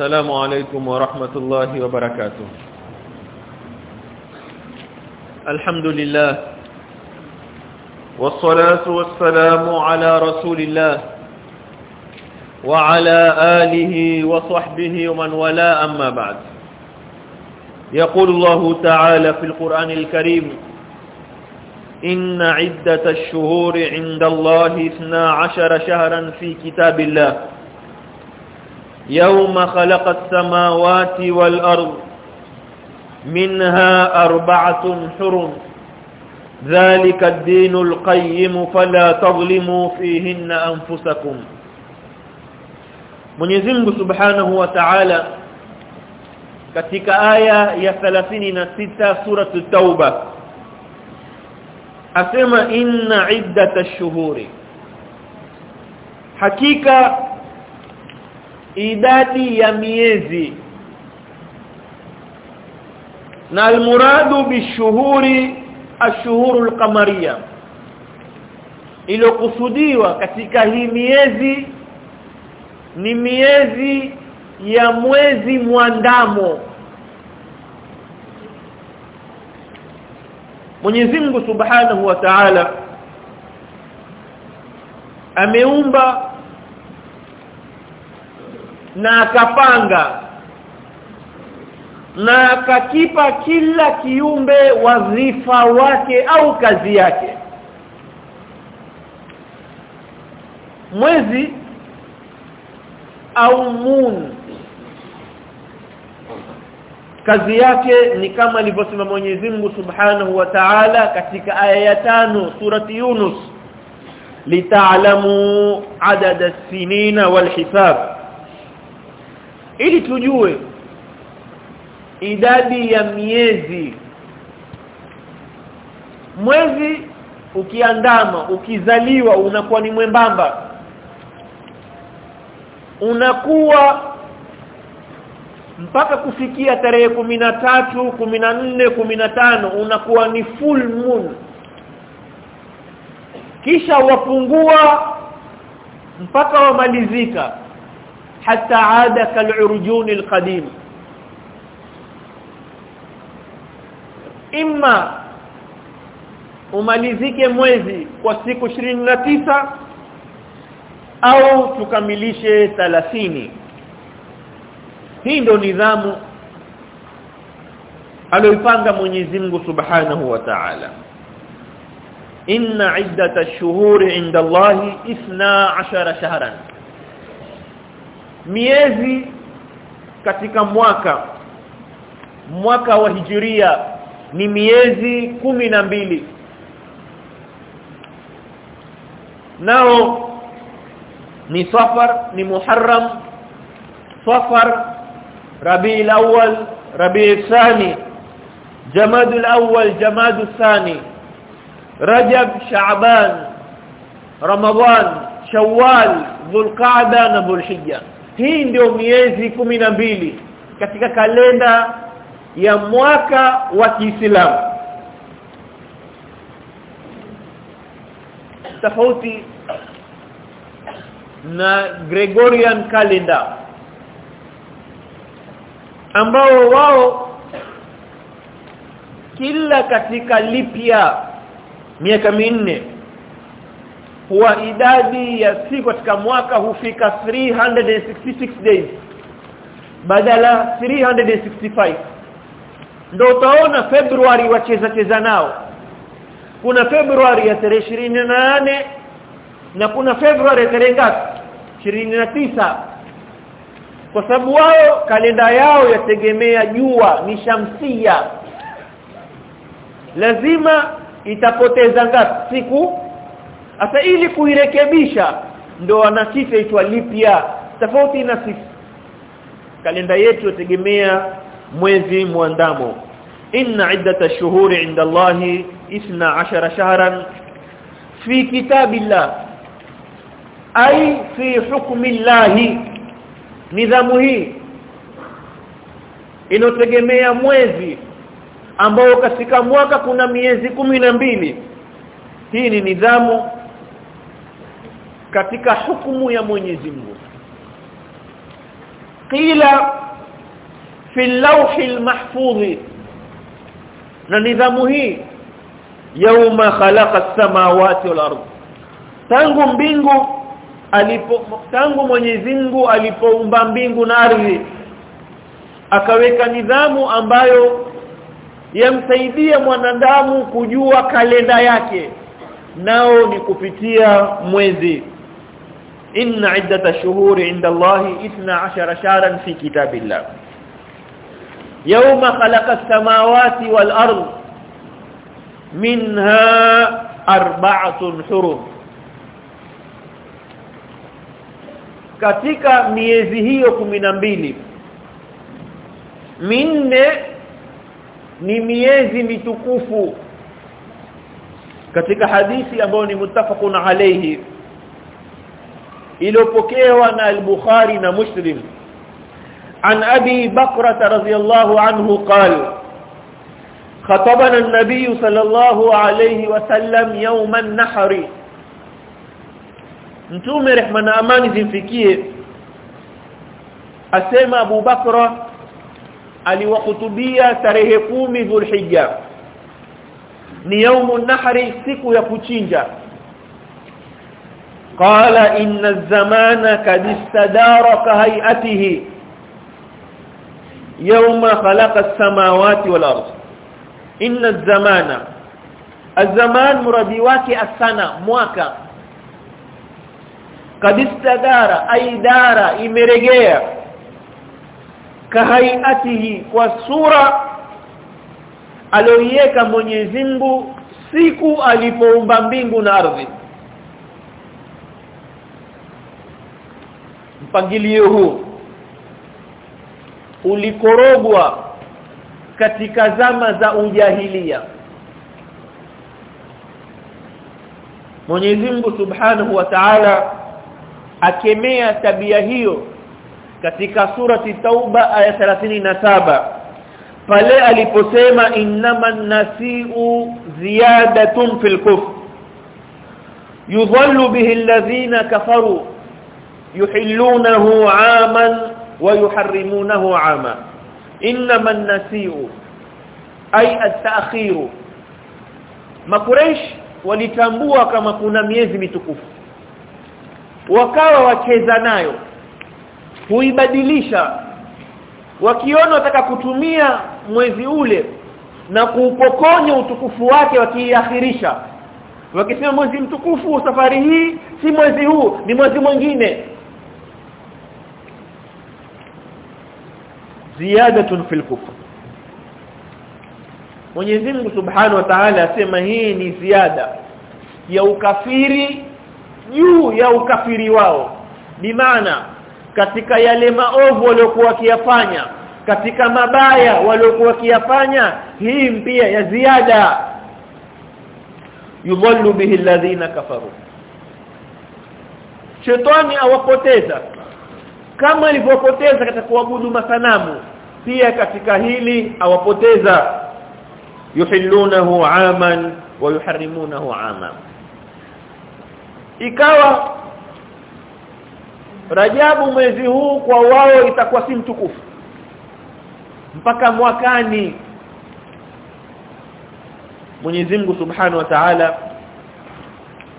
السلام عليكم ورحمة الله وبركاته. الحمد لله. والصلاة والسلام على رسول الله وعلى آله وصحبه ومن ولا أما بعد. يقول الله تعالى في القرآن الكريم إن عدة الشهور عند الله اثنا عشر شهرا في كتاب الله. يوم خلق السماوات والأرض منها أربعة حرم. ذلك الدين القيم فلا تظلموا فيهن أنفسكم. من يزنب سبحانه وتعالى كتك آية يا ثلاثين ستة سورة التوبة أسمى إن عدة الشهور حقيقة idadi ya miezi. Na almuradu bishuhuri ashuhuru qamariya. Iliyokusudiwa katika hii miezi ni miezi ya mwezi mwandamo. Mwenyezi Mungu Subhanahu wa Ta'ala ameumba na akapanga na akakipa kila kiumbe wazifa wake au kazi yake. Mwezi au moon kazi yake ni kama alivyosema Mwenyezi Mungu Subhanahu wa Ta'ala katika aya ya tano surati Yunus. Litaalamu adada as-sinina wal hisab ili tujue idadi ya miezi. Mwezi ukiandama ukizaliwa unakuwa ni mwembamba. Unakuwa mpaka kufikia tarehe tatu, nne, tano unakuwa ni full moon. Kisha wapungua mpaka wamalizika hata ada kal'urjun alqadim imma umalizike mwezi kwa siku tisa au tukamilishe 30 hii ndio nidhamu aloipanga Mwenyezi Mungu Subhanahu wa Ta'ala. Inna iddata ash-shuhuri 'inda Allahi 12 shahran miezi katika mwaka mwaka wa hijiria ni miezi kumi na mbili. Nao ni safar ni muharram safar rabiul awwal rabiul thani jamadul awwal jamadul thani rajab shaaban ramadan shawwal dhulqa'da na dhulhijja hii ndio miezi kumi na mbili katika kalenda ya mwaka wa Kiislamu. Tofauti na Gregorian calendar ambao wao kila katika lipya miaka minne huwa idadi ya siku katika mwaka hufika 366 days. Badala 365 ndio utaona Februari wacheza cheza nao. Kuna Februari ya tarehe nane na kuna Februari ya tarehe ngapi? tisa. Kwa sababu wao kalenda yao yategemea jua ni shamsia. Lazima itapoteza ngapi? Siku hata ili kuirekebisha ndo wanakita itwa lipya tofauti na sisi. Kalenda yetu yategemea mwezi mwandamo inna iddata shuhuri inda Allahi 12 shahran fi kitabillah ay fi hukmi llahi nidhamu hii inotegemea mwezi ambao katika mwaka kuna miezi mbili. Hii ni nidhamu katika hukumu ya Mwenyezi Mungu. Qila fi al-lawh al-mahfuz. Na nidhamu hii yauma khalaqa as-samawati wal ardh tangu mbingu alipo tangu Mwenyezi Mungu alipoumba mbingu na ardhi akaweka nidhamu ambayo yamsaidia mwanadamu kujua kalenda yake. Nao ni kupitia mwezi inna iddata shuhuri inda Allah 12 shahran fi kitabillah. Yawma khalaqa as-samawati wal ard. Minha arba'atun hurum. Katika miezi hiyo mbili minne ni miezi mitukufu. Katika hadithi ambayo ni mutafaqun alayhi iliyopokewa na al-Bukhari na Muslim عن أبي بكرة رضي الله عنه قال خطبنا النبي صلى الله عليه وسلم يوم النحر mtume rehma na amani zimfikie asema Abu Bakra aliwahutubia tarehe kumi Dhulhijja ni yaumu nahri siku ya kuchinja qala inna az-zamana kad istadara ka hay'atihi yawma khalaqa as-samawati wal ard inna az-zamana az-zaman muradi wake asana mwaka kadistadara aidara imeregea kahaiatihi kwa sura aliyoiweka Mwenyezi Mungu siku alipoumba mbingu na ardhi mpangilio huu. Ulikorogwa katika zama za ujahilia. Mwenyezi Mungu Subhanahu wa Ta'ala akemea tabia hiyo katika surati Tauba aya 37 pale aliposema innaman nasi'u ziyadatun fil kufr. Yudhallu bihi alladhina kafaru yuhillunahu 'aman wa yuharrimunahu 'ama. Innaman nasi'u ay at-ta'khiru. Makureish walitambua kama kuna miezi mitukufu. Wakawa wacheza nayo. Huibadilisha. Wakiona wataka kutumia mwezi ule na kuupokonya utukufu wake wakiiakhirisha. Wakisema mwezi mtukufu safari hii si mwezi huu ni mwezi mwingine ziyadatun fil kufr. Mwenyezi Mungu Subhanahu wa Ta'ala asema hii ni ziada ya ukafiri juu ya ukafiri wao. Bimaana katika yale maovu waliokuwa wakiyafanya katika mabaya waliokuwa wakiyafanya hii mpia ya ziada. Yudhallu bihi alladhina kafaru. Shetani awapoteza kama alivyopoteza katika kuabudu masanamu pia katika hili awapoteza. Yuhillunahu aman wa yuharrimunahu aman ikawa Rajabu mwezi huu kwa wao itakuwa si mtukufu. Mpaka mwakani. Mwenyezi Mungu Subhanahu wa Ta'ala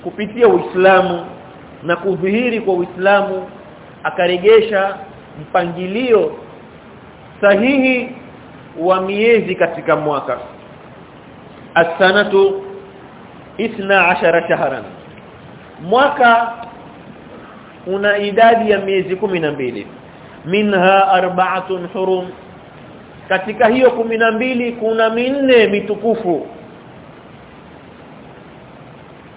kupitia Uislamu na kudhihiri kwa Uislamu akaregesha mpangilio sahihi wa miezi katika mwaka. As-sanatu 12 shahran. Mwaka una idadi ya miezi mbili. Minha arba'atun hurum. Katika hiyo mbili kuna minne mitukufu.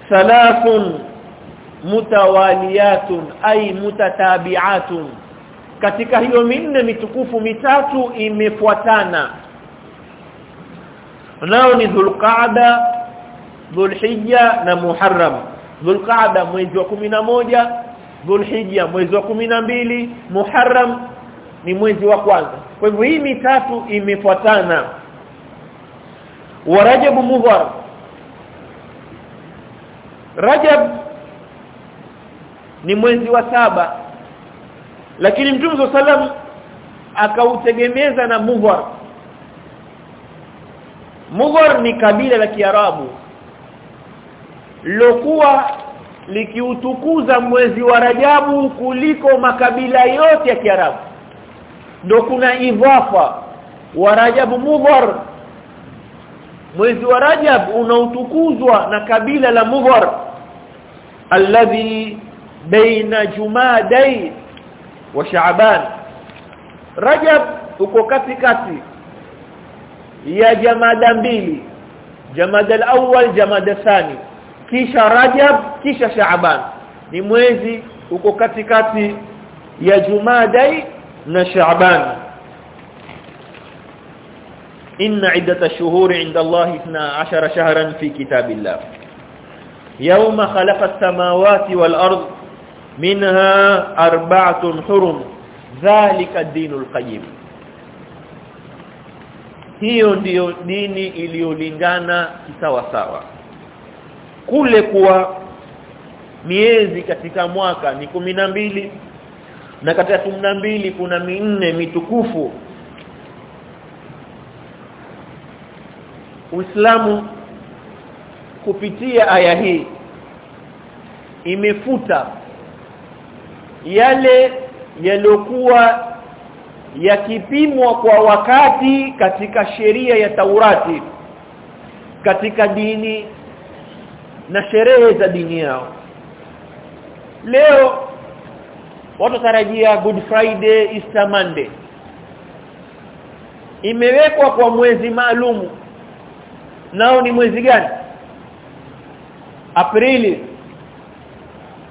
Thalathun mutawaliyatun ay mutatabi'atun. Katika hiyo minne mitukufu mitatu imefuatana. Nao ni dhulqa'da dhulhijja na muharram. Dhulqa'da mwezi wa kumi na moja dhulhijja mwezi wa kumi na mbili muharram ni mwezi wa kwanza. Kwa hivyo hii mitatu imefuatana. Wa rajab mudhar rajab ni mwezi wa saba. Lakini mtume wa salam akautegemeza na Mughar Mughar ni kabila la Kiarabu lokuwa likiutukuza mwezi wa Rajabu kuliko makabila yote ya Kiarabu. Ndo kuna idhafa wa Rajabu Mughar mwezi wa Rajab unautukuzwa na kabila la Mughar alladhi baina Jumadai wa Shaaban Rajab uko katikati ya jamada mbili jamada al-awwal jamada thani kisha Rajab kisha Shaaban ni mwezi uko katikati ya Jumadai na Shaaban إن عدة الشهور عند الله 12 شهرا في كتاب الله يوم خلق السماوات والأرض minha اربعه hurum dhalika الدين qayyim. Hiyo ndiyo dini iliyolingana sawa sawa kule kuwa miezi katika mwaka ni mbili na katika mbili kuna minne mitukufu. Uislamu kupitia aya hii imefuta yale yaliokuwa yakipimwa kwa wakati katika sheria ya Taurati katika dini na sherehe za dini yao. Leo watu tarajia good friday easter monday. Imewekwa kwa mwezi maalumu nao ni mwezi gani? Aprili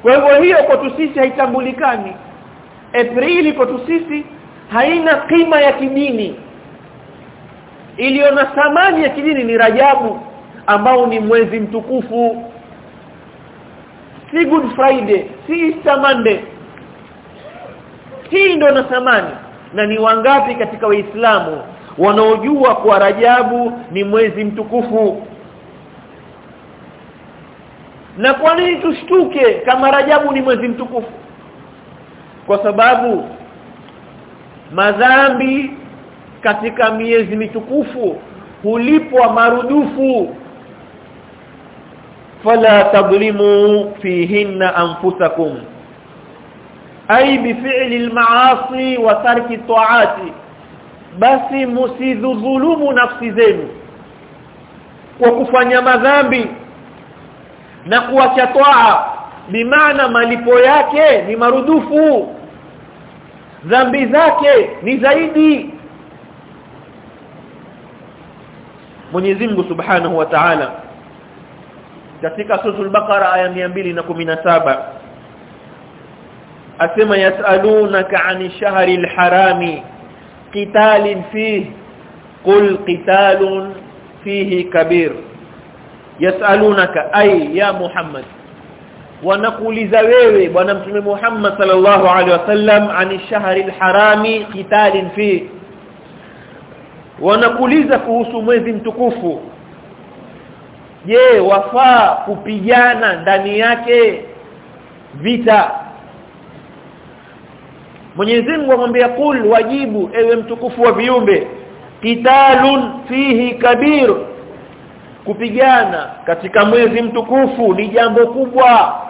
kwa hivyo hiyo kwetu sisi haitambulikani. Aprili kwetu sisi haina kima ya kidini. Iliyo na thamani ya kidini ni Rajabu ambao ni mwezi mtukufu. Si Good Friday si Easter Monday. Hii ndio na thamani. Na ni wangapi katika waislamu wanaojua kwa Rajabu ni mwezi mtukufu na kwa nini tushtuke kama Rajabu ni mwezi mtukufu? Kwa sababu madhambi katika miezi mitukufu hulipwa marudufu. Fala tadlimu fihinna anfusakum ay bifi'li al-ma'asi wa tarki ta'ati basi musidhulumu nafsi zenu kwa kufanya madhambi na kuacha toa. Bimaana malipo yake ni marudufu. Dhambi zake ni zaidi. Mwenyezi Mungu Subhanahu wa Ta'ala katika suratul Baqara aya 217 asema yasalunaka 'ani shahri al-harami qitalin fihi qul qitalun fihi kabir yasalunaka ay ya Muhammad. Wanakuuliza wewe bwana mtume Muhammad sallallahu alaihi wasallam ani shahri alharami qitalin fi? Wanakuuliza kuhusu mwezi mtukufu. Je wafaa kupigana ndani yake vita? Mwenyezi Mungu amwambia kul wajibu ewe mtukufu wa viumbe qitalun fihi kabir kupigana katika mwezi mtukufu ni jambo kubwa.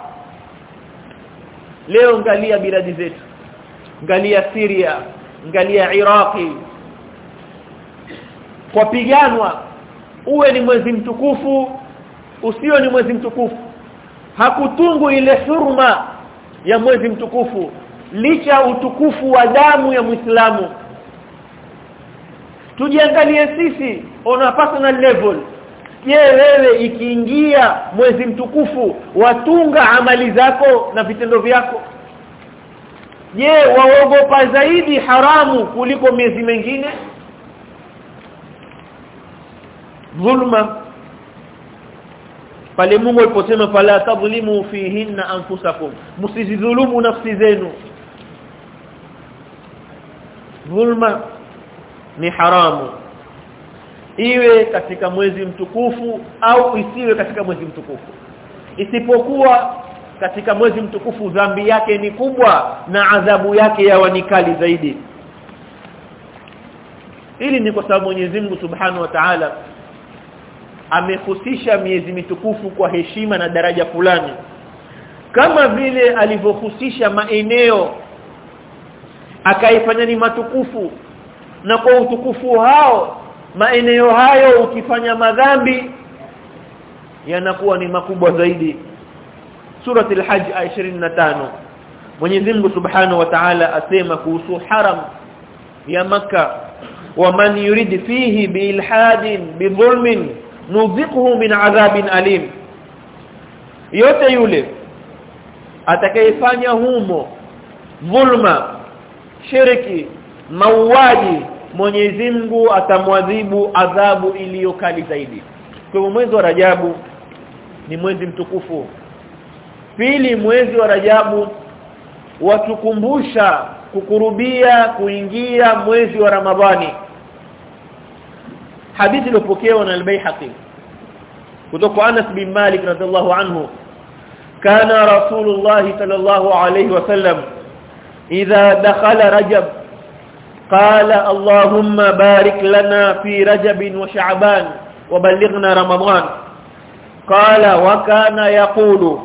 Leo ngalia biladi zetu ngalia Syria ngalia Iraqi. Kwa piganwa uwe ni mwezi mtukufu usio ni mwezi mtukufu. Hakutungu ile hurma ya mwezi mtukufu licha utukufu wa damu ya Muislamu. Tujiangalie sisi on a personal level je wewe ikiingia mwezi mtukufu watunga amali zako na vitendo vyako? Je waogopa zaidi haramu kuliko miezi mengine dhulma. Pale Mungu aliposema fala tadhlimu fihinna anfusakum msizidhulumu nafsi zenu. Dhulma ni haramu iwe katika mwezi mtukufu au isiwe katika mwezi mtukufu. Isipokuwa katika mwezi mtukufu dhambi yake ni kubwa na adhabu yake yawa ni kali zaidi. Ili ni kwa sababu Mwenyezi Mungu Subhanahu wa Ta'ala amehusisha miezi mitukufu kwa heshima na daraja fulani. Kama vile alivyohusisha maeneo akaifanya ni matukufu na kwa utukufu hao maeneo hayo ukifanya madhambi yanakuwa ni makubwa zaidi. Suratul hajj 25 Mwenyezi Mungu Subhanahu wa Ta'ala asema kuhusu haram ya maka wa man yurid fihi biilhadin bidhulmin nudhiquhu min adhabin alim. Yote yule atakayefanya humo dhulma shiriki mauaji Mwenyezi Mungu atamwadhibu adhabu iliyo kali zaidi. Kwa mwezi wa Rajabu ni mwezi mtukufu. Pili mwezi wa Rajabu watukumbusha kukurubia kuingia mwezi wa Ramadhani. Hadithi iliyopokewa na al-Baihaqi kutoka Anas bin Malik radhiallahu anhu. Kana Rasulullah sallallahu alayhi wasallam idha dakhala Rajab qala Allahumma barik lana fi Rajab wa Sha'ban وبلغنا رمضان قال وكان يقول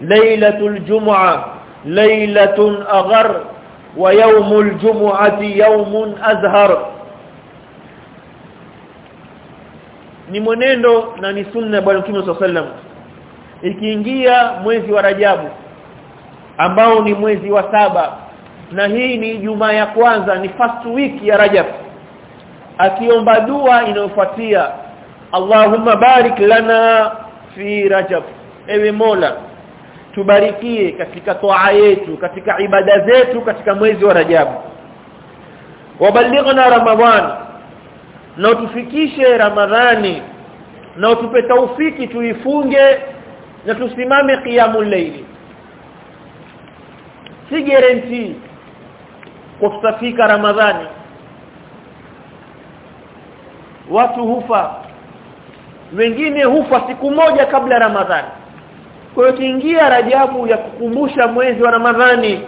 ليلة الجمعة ليلة أغر ويوم الجمعة يوم أزهر ni mwenendo na ni sunna bwana Mtume sallam ikiingia mwezi wa Rajabu ambao ni mwezi wa saba na hii ni juma ya kwanza ni first week ya Rajab. Akiomba dua inayofuatia Allahumma barik lana fi Rajab ewe Mola tubarikie katika toa yetu katika ibada zetu katika mwezi wa Rajab. Wabalighna Ramadhan na utufikishe Ramadhani na utupe taufiki tuifunge na tusimame qiyamul layli. Si guarantee kwa Ramadhani. Watu hufa. Wengine hufa siku moja kabla Ramadhani. Kwa hiyo kiingia Rajabu ya kukumbusha mwezi wa Ramadhani.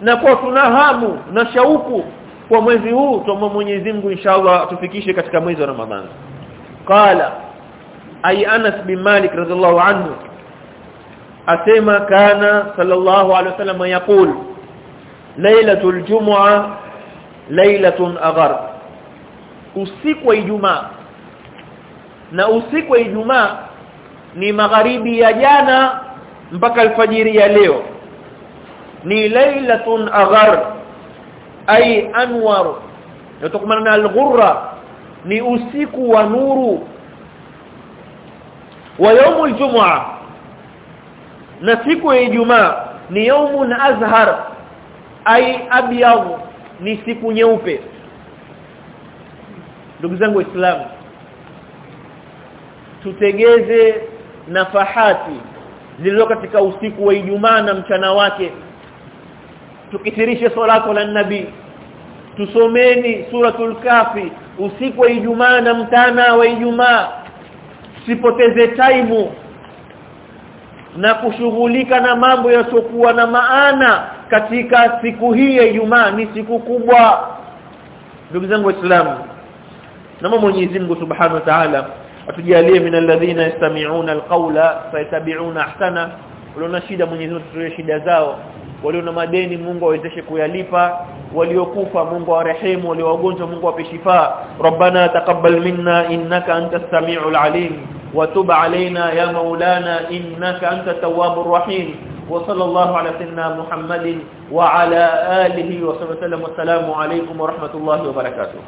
Na kwa tunahamu na shauku kwa mwezi huu tuombe Mwenyezi Mungu inshallah tufikishe katika mwezi wa Ramadhani. Qala ay Anas bin Malik radhiallahu anhu asema kana sallallahu alaihi wasallam yaqul lailatul jumu'a lailatun aghar usiku wa Ijumaa. Na usiku wa Ijumaa ni magharibi ya jana mpaka alfajiri ya leo. Ni lailatun aghar ay anwar. Yatokana na al-ghurra. Ni usiku wa nuru. Wa yawmul jumu'a. Na siku ya Ijumaa ni yawmun azhar ay abyad ni siku nyeupe. Ndugu zangu waislamu tutegeze nafahati zilizo katika usiku wa Ijumaa na mchana wake. Tukithirishe salatu la nabii. Tusomeni suratul kafi usiku wa Ijumaa na mtana wa Ijumaa. Sipoteze time na kushughulika na mambo yasiokuwa na maana katika siku hii ya Ijumaa ni siku kubwa. Ndugu zangu waislamu naomba Mwenyezi Mungu Subhanahu wa Ta'ala atujalie min alladhina yastami'una alqawla fayatabi'una ahsana. Uliona shida Mwenyezi Mungu shida zao waliona madeni Mungu awezeshe kuyalipa waliokufa Mungu awarehemu waliowagonjwa Mungu awape shifa rabbana taqabbal minna innaka antas samiul alim wa tub alaina ya maulana innaka antat tawwabur rahim وصلى الله على سيدنا محمد وعلى آله وصحبه وسلم والسلام عليكم ورحمة الله وبركاته